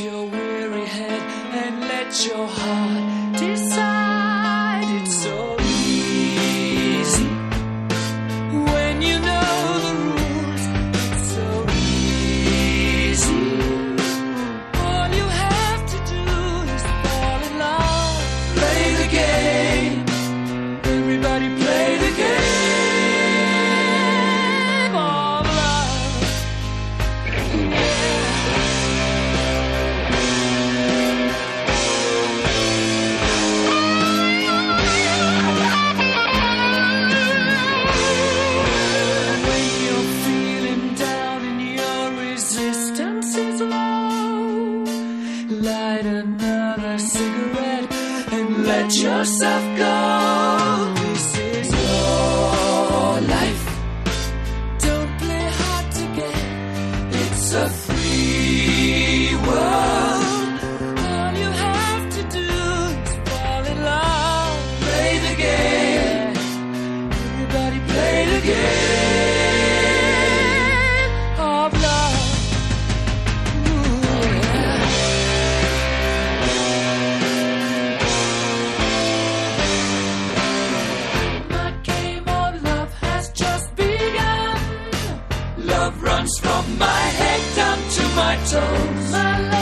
your weary head and let your heart is. Light another cigarette and let yourself go. This is your life. Don't play hard to get. It's a free world. again. My head down to my toes. My